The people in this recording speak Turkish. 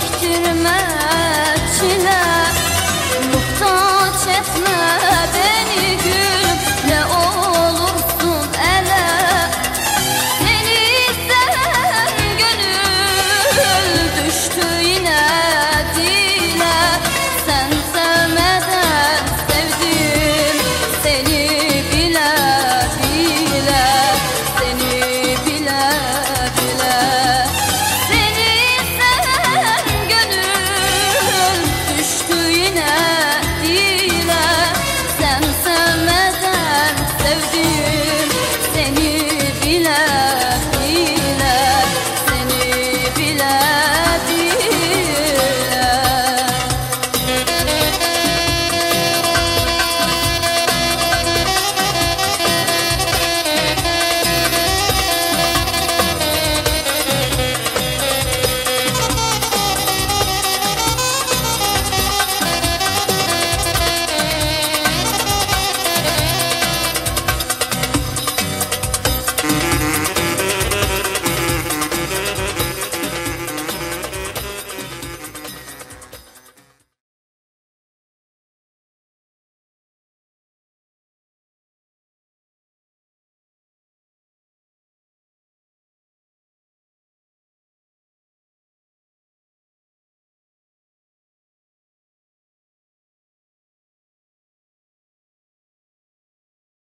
çektirme çile. Muhtaç etme Love.